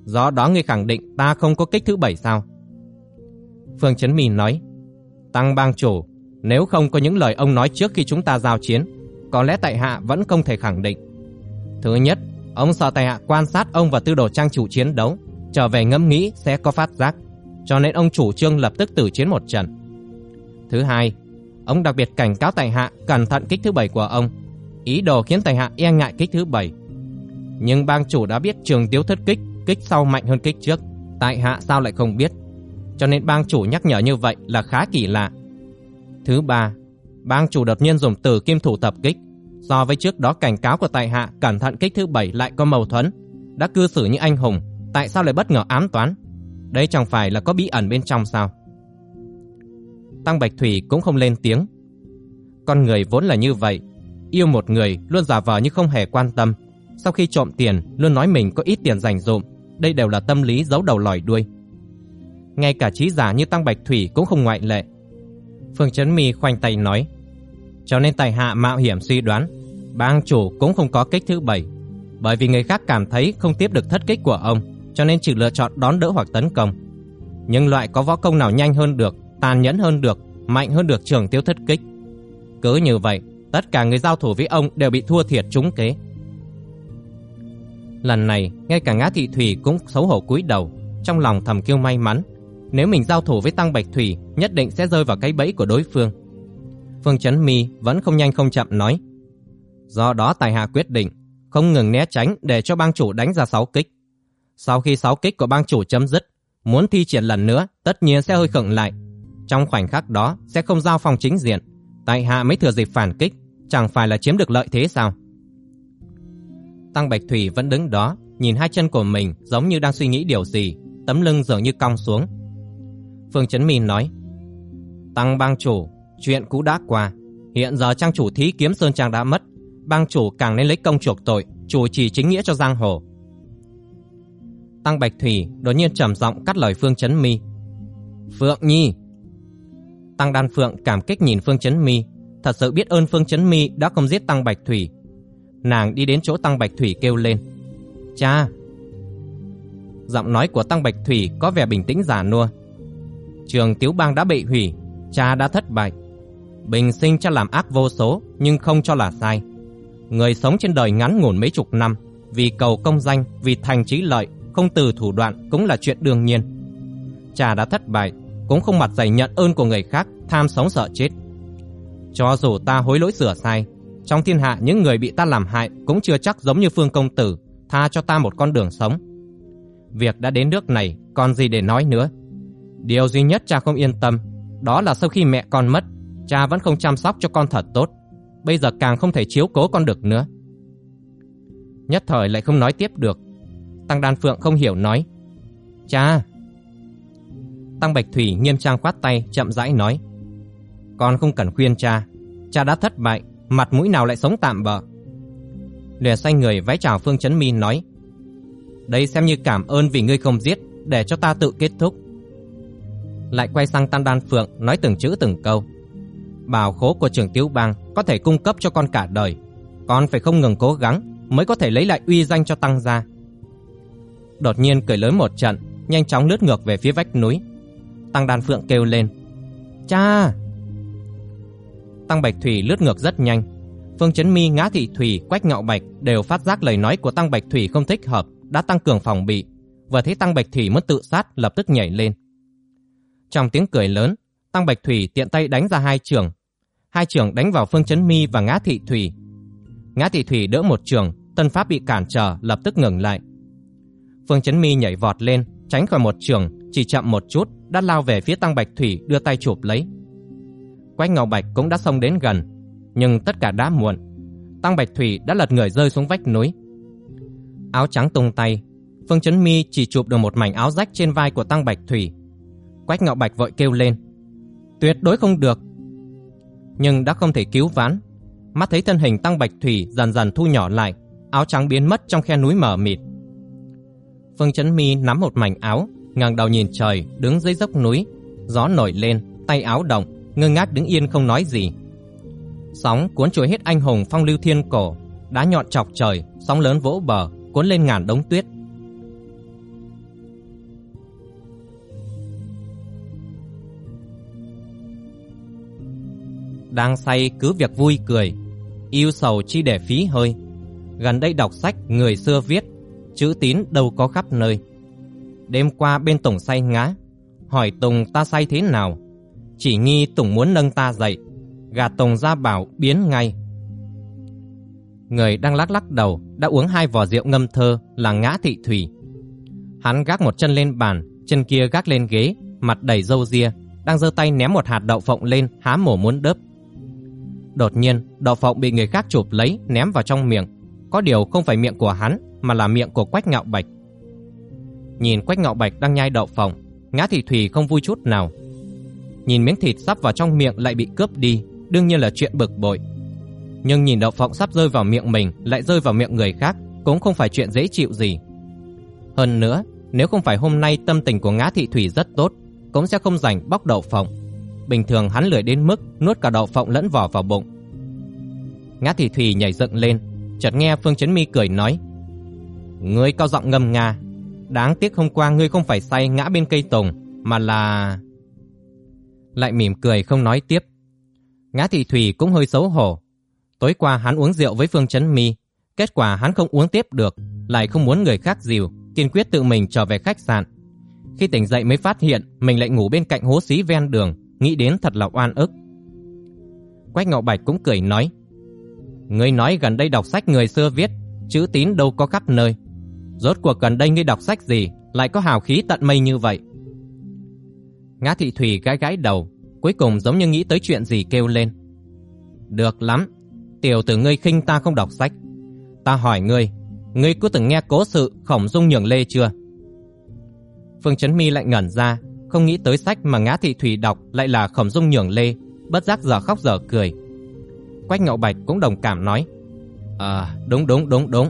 Do đó ngươi khẳng định ta không có kích thứ bảy sao? Phương Chấn Mì nói, Tăng bang chủ, nếu không có những lời ông nói trước khi chúng ta giao chiến, có lẽ tại hạ vẫn không thể khẳng định. Thứ nhất, ông sợ tại hạ quan sát ông và tư đồ trang chủ chiến đấu, trở về ngẫm nghĩ sẽ có phát giác, cho nên ông chủ trương lập tức tử chiến một trận. Thứ hai, ông đặc biệt cảnh cáo tại hạ cẩn thận kích thứ bảy của ông, ý đồ khiến tại hạ e ngại kích thứ bảy. Nhưng bang chủ đã biết trường tiếu thất kích kích sau mạnh hơn kích trước, tại hạ sao lại không biết? Cho nên bang chủ nhắc nhở như vậy là khá kỳ lạ. Thứ ba, bang chủ đột nhiên dùng từ kim thủ tập kích, so với trước đó cảnh cáo của tại hạ cẩn thận kích thứ bảy lại có mâu thuẫn, đã cư xử như anh hùng, tại sao lại bất ngờ ám toán? Đây chẳng phải là có bí ẩn bên trong sao? Tăng Bạch Thủy cũng không lên tiếng. Con người vốn là như vậy, yêu một người luôn giả vờ như không hề quan tâm, sau khi trộm tiền luôn nói mình có ít tiền dành dụm, đây đều là tâm lý giấu đầu lòi đuôi. Ngay cả trí giả như Tăng Bạch Thủy cũng không ngoại lệ. Phương Trấn Mi khoanh tay nói, cho nên tài hạ mạo hiểm suy đoán, bang chủ cũng không có kích thứ bảy, bởi vì người khác cảm thấy không tiếp được thất kích của ông, cho nên chỉ lựa chọn đón đỡ hoặc tấn công. Nhưng loại có võ công nào nhanh hơn được, tàn nhẫn hơn được, mạnh hơn được trường tiêu thất kích. Cứ như vậy, tất cả người giao thủ với ông đều bị thua thiệt trúng kế. Lần này, ngay cả Ngã Thị Thủy cũng xấu hổ cúi đầu, trong lòng thầm kêu may mắn. Nếu mình giao thủ với Tăng Bạch Thủy, nhất định sẽ rơi vào cái bẫy của đối phương. Phương Chấn Mi vẫn không nhanh không chậm nói: Do đó tài hạ quyết định không ngừng né tránh để cho bang chủ đánh ra sáu kích. Sau khi sáu kích của bang chủ chấm dứt, muốn thi triển lần nữa tất nhiên sẽ hơi khựng lại. Trong khoảnh khắc đó sẽ không giao phòng chính diện, tại hạ mới thừa dịp phản kích, chẳng phải là chiếm được lợi thế sao? Tăng Bạch Thủy vẫn đứng đó, nhìn hai chân của mình giống như đang suy nghĩ điều gì, tấm lưng dường như cong xuống. Phương Chấn minh nói, Tăng bang chủ, chuyện cũ đã qua, hiện giờ trang chủ thí kiếm Sơn Trang đã mất, bang chủ càng nên lấy công chuộc tội, chủ trì chính nghĩa cho giang hồ. Tăng Bạch Thủy đột nhiên trầm giọng cắt lời Phương Chấn Mi. Phượng Nhi. Tăng Đan Phượng cảm kích nhìn Phương Chấn Mi, thật sự biết ơn Phương Chấn Mi đã không giết Tăng Bạch Thủy. Nàng đi đến chỗ Tăng Bạch Thủy kêu lên. Cha! Giọng nói của Tăng Bạch Thủy có vẻ bình tĩnh giả nua. Trường Tiếu Bang đã bị hủy, cha đã thất bại. Bình sinh cha làm ác vô số nhưng không cho là sai. Người sống trên đời ngắn ngủn mấy chục năm, vì cầu công danh, vì thành trí lợi, không từ thủ đoạn cũng là chuyện đương nhiên. Cha đã thất bại, cũng không mặt dày nhận ơn của người khác, tham sống sợ chết. Cho dù ta hối lỗi sửa sai, trong thiên hạ những người bị ta làm hại cũng chưa chắc giống như Phương Công Tử, tha cho ta một con đường sống. Việc đã đến nước này, còn gì để nói nữa. Điều duy nhất cha không yên tâm, đó là sau khi mẹ con mất, cha vẫn không chăm sóc cho con thật tốt. Bây giờ càng không thể chiếu cố con được nữa. Nhất thời lại không nói tiếp được. Tăng Đan Phượng không hiểu nói. Cha! Tăng Bạch Thủy nghiêm trang khoát tay, chậm rãi nói. Con không cần khuyên cha. Cha đã thất bại, mặt mũi nào lại sống tạm bợ. Lìa xoay người vái chào Phương Chấn Mi nói. Đây xem như cảm ơn vì ngươi không giết, để cho ta tự kết thúc. Lại quay sang Tăng Đan Phượng nói từng chữ từng câu. Bảo khố của trưởng Tiếu Bang có thể cung cấp cho con cả đời. Con phải không ngừng cố gắng mới có thể lấy lại uy danh cho Tăng gia. Đột nhiên cười lớn một trận, nhanh chóng lướt ngược về phía vách núi. Tăng Đan Phượng kêu lên. Cha! Tăng Bạch Thủy lướt ngược rất nhanh. Phương Chấn Mi, Ngã Thị Thủy, Quách Ngạo Bạch đều phát giác lời nói của Tăng Bạch Thủy không thích hợp, đã tăng cường phòng bị. Vừa thấy Tăng Bạch Thủy muốn tự sát, lập tức nhảy lên. Trong tiếng cười lớn, Tăng Bạch Thủy tiện tay đánh ra hai trường. Hai trường đánh vào Phương Chấn Mi và Ngã Thị Thủy. Ngã Thị Thủy đỡ một trường, tân pháp bị cản trở, lập tức ngừng lại. Phương Chấn Mi nhảy vọt lên, tránh khỏi một trường, chỉ chậm một chút, đã lao về phía Tăng Bạch Thủy đưa tay chụp lấy. Quách Ngọc Bạch cũng đã xông đến gần, nhưng tất cả đã muộn. Tăng Bạch Thủy đã lật người rơi xuống vách núi. Áo trắng tung tay, Phương Chấn Mi chỉ chụp được một mảnh áo rách trên vai của Tăng Bạch Thủy. Quách Ngọc Bạch vội kêu lên, tuyệt đối không được. Nhưng đã không thể cứu vãn. Mắt thấy thân hình Tăng Bạch Thủy dần dần thu nhỏ lại, áo trắng biến mất trong khe núi mờ mịt. Phương Chấn Mi nắm một mảnh áo, ngẩng đầu nhìn trời, đứng dưới dốc núi, gió nổi lên, tay áo động, ngơ ngác đứng yên không nói gì. Sóng cuốn trôi hết anh hùng phong lưu thiên cổ, đá nhọn chọc trời, sóng lớn vỗ bờ, cuốn lên ngàn đống tuyết. Đang say cứ việc vui cười, yêu sầu chi để phí hơi. Gần đây đọc sách người xưa viết, chữ tín đâu có khắp nơi. Đêm qua bên Tùng say ngã, hỏi Tùng ta say thế nào? Chỉ nghi Tùng muốn nâng ta dậy, gạt Tùng ra bảo biến ngay. Người đang lắc lắc đầu đã uống hai vò rượu ngâm thơ là ngã thị thủy. Hắn gác một chân lên bàn, chân kia gác lên ghế, mặt đầy râu ria, đang giơ tay ném một hạt đậu phộng lên há mổ muốn đớp. Đột nhiên, đậu phộng bị người khác chụp lấy ném vào trong miệng. Có điều không phải miệng của hắn mà là miệng của Quách Ngạo Bạch. Nhìn Quách Ngạo Bạch đang nhai đậu phộng, Ngã Thị Thủy không vui chút nào. Nhìn miếng thịt sắp vào trong miệng lại bị cướp đi, đương nhiên là chuyện bực bội. Nhưng nhìn đậu phộng sắp rơi vào miệng mình lại rơi vào miệng người khác cũng không phải chuyện dễ chịu gì. Hơn nữa, nếu không phải hôm nay tâm tình của Ngã Thị Thủy rất tốt, cũng sẽ không rảnh bóc đậu phộng. Bình thường hắn lười đến mức nuốt cả đậu phộng lẫn vỏ vào bụng. Ngã Thị Thủy nhảy dựng lên, chợt nghe Phương Chấn Mi cười nói: "Ngươi cao giọng ngâm nga, đáng tiếc hôm qua ngươi không phải say ngã bên cây tùng, mà là..." Lại mỉm cười không nói tiếp. Ngã Thị Thủy cũng hơi xấu hổ. Tối qua hắn uống rượu với Phương Chấn Mi, kết quả hắn không uống tiếp được, lại không muốn người khác dìu, kiên quyết tự mình trở về khách sạn. Khi tỉnh dậy mới phát hiện mình lại ngủ bên cạnh hố xí ven đường, nghĩ đến thật là oan ức. Quách Ngọc Bạch cũng cười nói: Ngươi nói gần đây đọc sách người xưa viết, chữ tín đâu có khắp nơi. Rốt cuộc gần đây ngươi đọc sách gì lại có hào khí tận mây như vậy? Ngã thị thủy gãi gãi đầu, cuối cùng giống như nghĩ tới chuyện gì kêu lên. Được lắm, tiểu tử ngươi khinh ta không đọc sách. Ta hỏi ngươi, ngươi có từng nghe cố sự khổng dung nhường lê chưa? Phương Trấn Mi lại ngẩn ra, không nghĩ tới sách mà Ngã Thị Thủy đọc lại là khổng dung nhường lê, bất giác giờ khóc giờ cười. Quách Ngậu Bạch cũng đồng cảm nói, À, đúng đúng đúng đúng,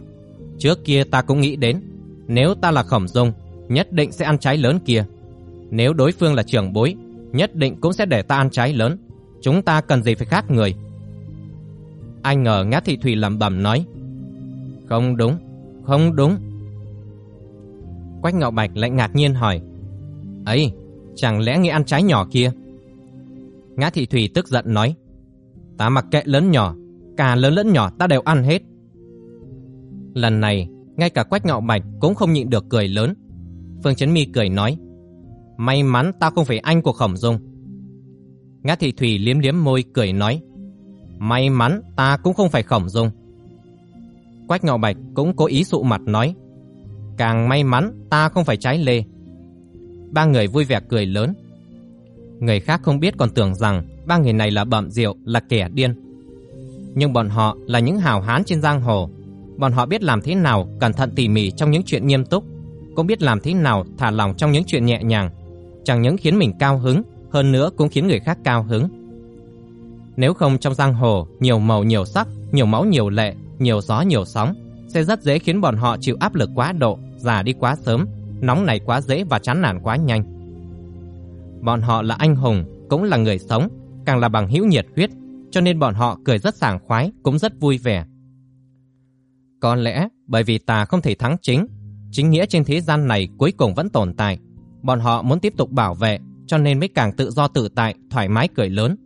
trước kia ta cũng nghĩ đến, nếu ta là khổng dung, nhất định sẽ ăn trái lớn kia. Nếu đối phương là trưởng bối, nhất định cũng sẽ để ta ăn trái lớn. Chúng ta cần gì phải khác người? Anh ngờ Ngã Thị Thủy lẩm bẩm nói, không đúng, không đúng. Quách Ngạo Bạch lại ngạc nhiên hỏi, ấy, chẳng lẽ nghĩ ăn trái nhỏ kia? Ngã Thị Thủy tức giận nói, ta mặc kệ lớn nhỏ, cả lớn lẫn nhỏ ta đều ăn hết. Lần này, ngay cả Quách Ngạo Bạch cũng không nhịn được cười lớn. Phương Chấn Mi cười nói, may mắn ta không phải anh của Khổng Dung. Ngã Thị Thủy liếm liếm môi cười nói, may mắn ta cũng không phải Khổng Dung. Quách Ngạo Bạch cũng cố ý sụ mặt nói, càng may mắn ta không phải trái lê. Ba người vui vẻ cười lớn. Người khác không biết còn tưởng rằng ba người này là bậm rượu, là kẻ điên. Nhưng bọn họ là những hào hán trên giang hồ. Bọn họ biết làm thế nào cẩn thận tỉ mỉ trong những chuyện nghiêm túc, cũng biết làm thế nào thả lòng trong những chuyện nhẹ nhàng. Chẳng những khiến mình cao hứng, hơn nữa cũng khiến người khác cao hứng. Nếu không trong giang hồ nhiều màu nhiều sắc, nhiều máu nhiều lệ, nhiều gió nhiều sóng, sẽ rất dễ khiến bọn họ chịu áp lực quá độ, già đi quá sớm, nóng này quá dễ và chán nản quá nhanh. Bọn họ là anh hùng, cũng là người sống, càng là bằng hữu nhiệt huyết, cho nên bọn họ cười rất sảng khoái, cũng rất vui vẻ. Có lẽ bởi vì ta không thể thắng chính, chính nghĩa trên thế gian này cuối cùng vẫn tồn tại. Bọn họ muốn tiếp tục bảo vệ, cho nên mới càng tự do tự tại, thoải mái cười lớn.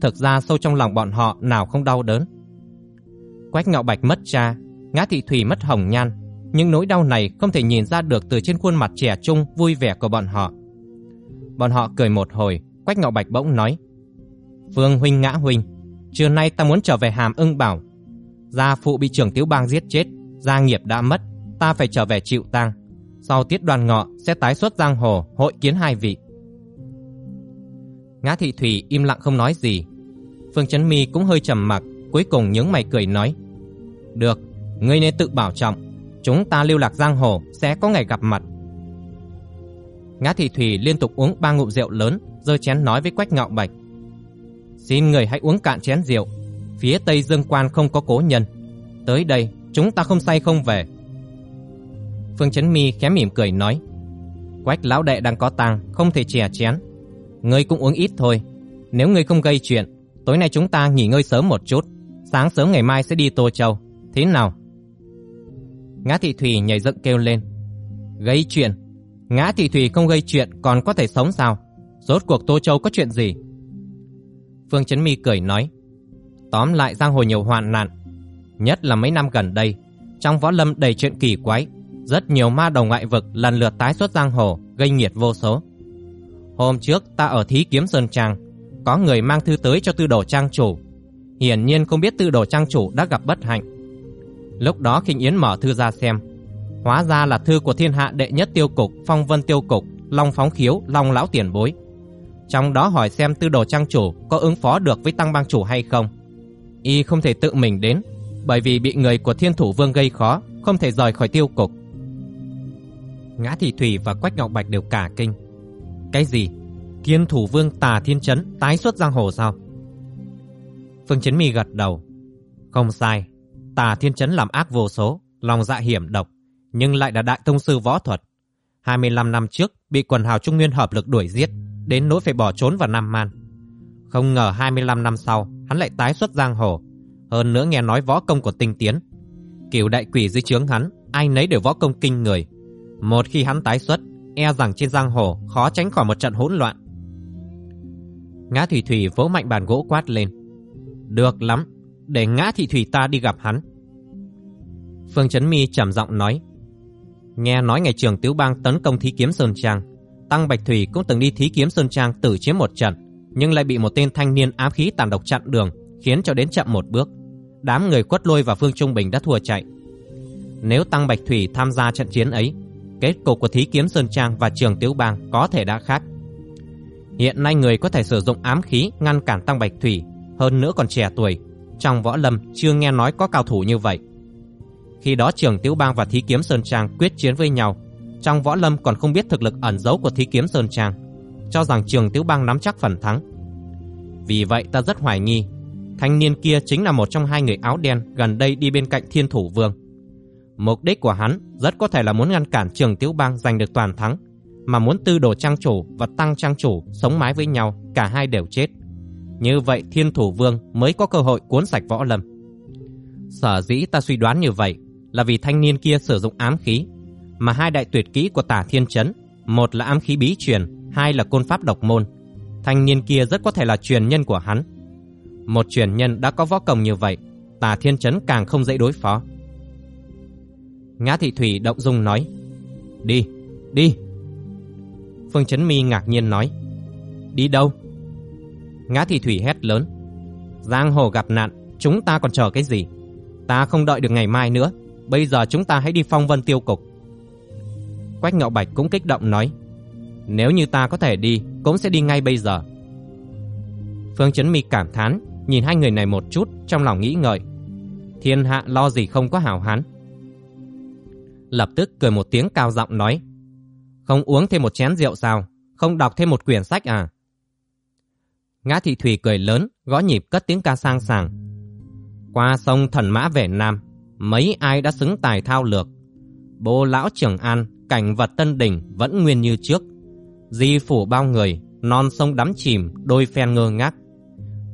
Thực ra sâu trong lòng bọn họ nào không đau đớn. Quách Ngạo Bạch mất cha, Ngã Thị Thủy mất hồng nhan, nhưng nỗi đau này không thể nhìn ra được từ trên khuôn mặt trẻ trung vui vẻ của bọn họ. Bọn họ cười một hồi, Quách Ngạo Bạch bỗng nói: "Phương huynh Ngã huynh, trưa nay ta muốn trở về Hàm Ưng Bảo. Gia phụ bị trưởng Tiếu Bang giết chết, gia nghiệp đã mất, ta phải trở về chịu tang. Sau tiết đoàn ngọ sẽ tái xuất giang hồ, hội kiến hai vị." Ngã Thị Thủy im lặng không nói gì. Phương Chấn Mi cũng hơi trầm mặc, cuối cùng nhướng mày cười nói: "Được, ngươi nên tự bảo trọng, chúng ta lưu lạc giang hồ sẽ có ngày gặp mặt." Ngã Thị Thủy liên tục uống ba ngụm rượu lớn, giơ chén nói với Quách Ngạo Bạch: "Xin người hãy uống cạn chén rượu, phía Tây Dương Quan không có cố nhân, tới đây chúng ta không say không về." Phương Chấn Mi khẽ mỉm cười nói: "Quách lão đệ đang có tang, không thể chè chén, ngươi cũng uống ít thôi, nếu ngươi không gây chuyện, tối nay chúng ta nghỉ ngơi sớm một chút, sáng sớm ngày mai sẽ đi Tô Châu, thế nào?" Ngã Thị Thủy nhảy dựng kêu lên: "Gây chuyện? Ngã Thị Thủy không gây chuyện còn có thể sống sao? Rốt cuộc Tô Châu có chuyện gì?" Phương Chấn Mi cười nói: "Tóm lại giang hồ nhiều hoạn nạn, nhất là mấy năm gần đây, trong võ lâm đầy chuyện kỳ quái, rất nhiều ma đầu ngoại vực lần lượt tái xuất giang hồ, gây nghiệt vô số. Hôm trước ta ở Thí Kiếm Sơn Trang, có người mang thư tới cho Tư Đồ Trang chủ. Hiển nhiên không biết Tư Đồ Trang chủ đã gặp bất hạnh. Lúc đó Khinh Yến mở thư ra xem, hóa ra là thư của thiên hạ đệ nhất tiêu cục, Phong Vân tiêu cục, Long Phóng Khiếu, Long lão tiền bối. Trong đó hỏi xem Tư Đồ Trang chủ có ứng phó được với Tăng Bang chủ hay không. Y không thể tự mình đến, bởi vì bị người của Thiên Thủ Vương gây khó, không thể rời khỏi tiêu cục. Ngã Thị Thủy và Quách Ngọc Bạch đều cả kinh. Cái gì? Thiên thủ vương Tà Thiên Chấn tái xuất giang hồ sao? Phương Chấn Mi gật đầu. Không sai, Tà Thiên Chấn làm ác vô số, lòng dạ hiểm độc, nhưng lại là đại tông sư võ thuật. 25 năm trước bị quần hào Trung Nguyên hợp lực đuổi giết, đến nỗi phải bỏ trốn vào Nam Man. Không ngờ 25 năm sau, hắn lại tái xuất giang hồ, hơn nữa nghe nói võ công của Tinh Tiến. Cửu đại quỷ dưới trướng hắn, ai nấy đều võ công kinh người. Một khi hắn tái xuất, e rằng trên giang hồ khó tránh khỏi một trận hỗn loạn. Ngã Thủy Thủy vỗ mạnh bàn gỗ quát lên. Được lắm, để Ngã Thị Thủy ta đi gặp hắn. Phương Chấn Mi trầm giọng nói. Nghe nói ngày trường Tiếu Bang tấn công Thí Kiếm Sơn Trang, Tăng Bạch Thủy cũng từng đi Thí Kiếm Sơn Trang tử chiếm một trận, nhưng lại bị một tên thanh niên ám khí tàn độc chặn đường, khiến cho đến chậm một bước. đám người quất lôi và Phương Trung Bình đã thua chạy. Nếu Tăng Bạch Thủy tham gia trận chiến ấy, kết cục của Thí Kiếm Sơn Trang và Trường Tiếu Bang có thể đã khác. Hiện nay người có thể sử dụng ám khí ngăn cản Tăng Bạch Thủy, hơn nữa còn trẻ tuổi, trong võ lâm chưa nghe nói có cao thủ như vậy. Khi đó Trường Tiếu Bang và Thí Kiếm Sơn Trang quyết chiến với nhau, trong võ lâm còn không biết thực lực ẩn giấu của Thí Kiếm Sơn Trang, cho rằng Trường Tiếu Bang nắm chắc phần thắng. Vì vậy ta rất hoài nghi, thanh niên kia chính là một trong hai người áo đen gần đây đi bên cạnh Thiên Thủ Vương. Mục đích của hắn rất có thể là muốn ngăn cản Trường Tiếu Bang giành được toàn thắng, mà muốn tư đồ trang chủ và tăng trang chủ sống mái với nhau, cả hai đều chết. Như vậy Thiên Thủ Vương mới có cơ hội cuốn sạch võ lâm. Sở dĩ ta suy đoán như vậy là vì thanh niên kia sử dụng ám khí, mà hai đại tuyệt kỹ của Tả Thiên Chấn, một là ám khí bí truyền, hai là côn pháp độc môn. Thanh niên kia rất có thể là truyền nhân của hắn. Một truyền nhân đã có võ công như vậy, Tà Thiên Chấn càng không dễ đối phó. Ngã Thị Thủy động dung nói: "Đi, đi." Phương Chấn Mi ngạc nhiên nói: "Đi đâu?" Ngã Thị Thủy hét lớn: "Giang hồ gặp nạn, chúng ta còn chờ cái gì? Ta không đợi được ngày mai nữa, bây giờ chúng ta hãy đi phong vân tiêu cục." Quách Ngạo Bạch cũng kích động nói: "Nếu như ta có thể đi, cũng sẽ đi ngay bây giờ." Phương Chấn Mi cảm thán, nhìn hai người này một chút, trong lòng nghĩ ngợi: Thiên hạ lo gì không có hảo hán. Lập tức cười một tiếng cao giọng nói: "Không uống thêm một chén rượu sao? Không đọc thêm một quyển sách à?" Ngã Thị Thủy cười lớn, gõ nhịp cất tiếng ca sang sảng. Qua sông thần mã về Nam, mấy ai đã xứng tài thao lược. Bố lão Trường An, cảnh vật tân đỉnh vẫn nguyên như trước. Di phủ bao người, non sông đắm chìm, đôi phen ngơ ngác.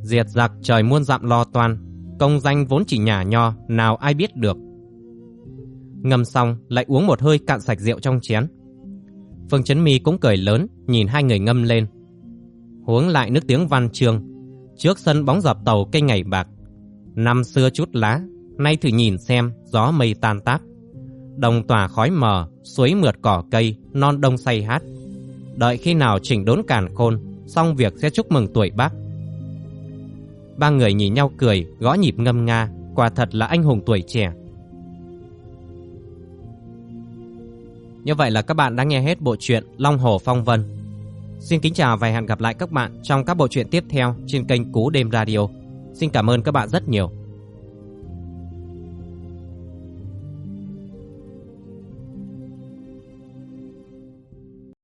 Diệt giặc trời muôn dặm lo toan, công danh vốn chỉ nhả nho, nào ai biết được. Ngâm xong, lại uống một hơi cạn sạch rượu trong chén. Phương Chấn Mi cũng cười lớn, nhìn hai người ngâm lên huống lại nước tiếng văn chương. Trước sân bóng dập tàu cây ngày bạc. Năm xưa chút lá, nay thử nhìn xem gió mây tan tác. Đồng tỏa khói mờ, suối mượt cỏ cây, non đông say hát. Đợi khi nào chỉnh đốn càn khôn, xong việc sẽ chúc mừng tuổi bác. Ba người nhìn nhau cười, gõ nhịp ngâm nga, quả thật là anh hùng tuổi trẻ. Như vậy là các bạn đã nghe hết bộ truyện Long Hồ Phong Vân Xin kính chào và hẹn gặp lại các bạn trong các bộ truyện tiếp theo trên kênh Cú Đêm Radio. Xin cảm ơn các bạn rất nhiều.